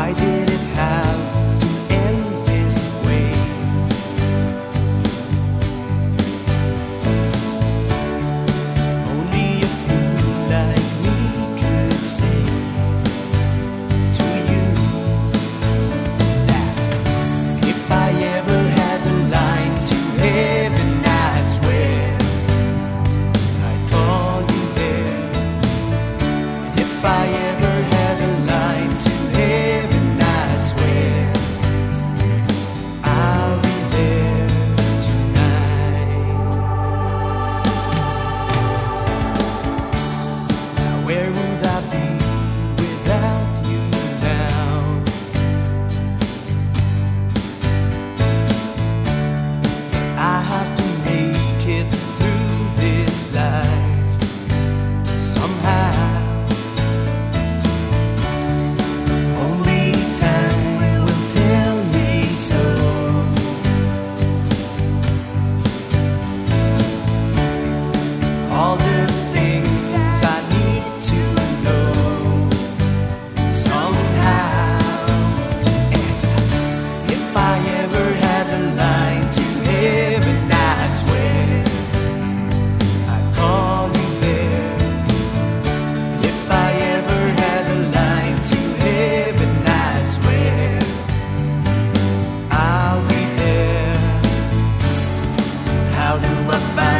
Why did a fan.